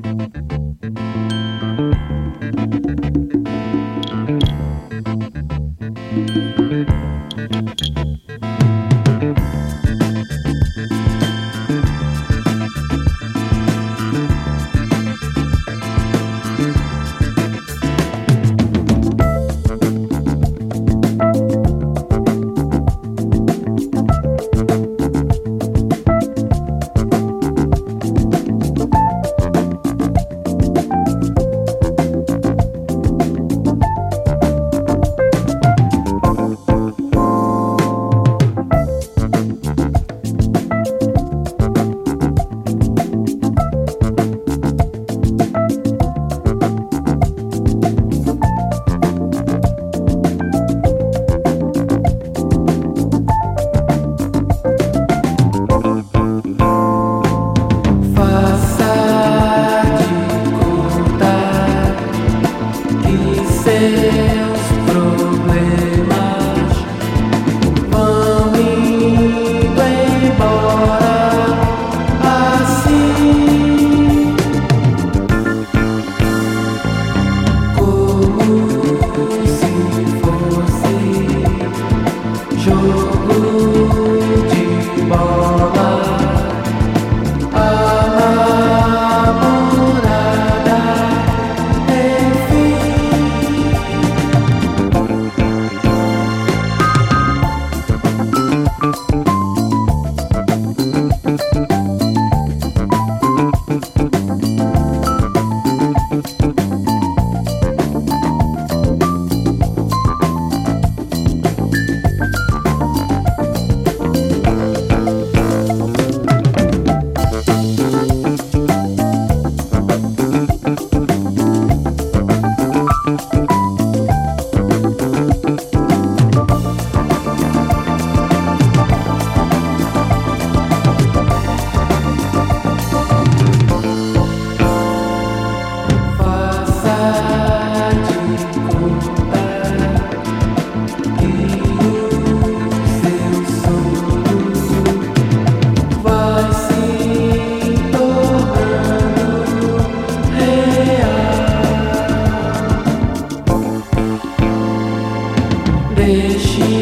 した。peixe.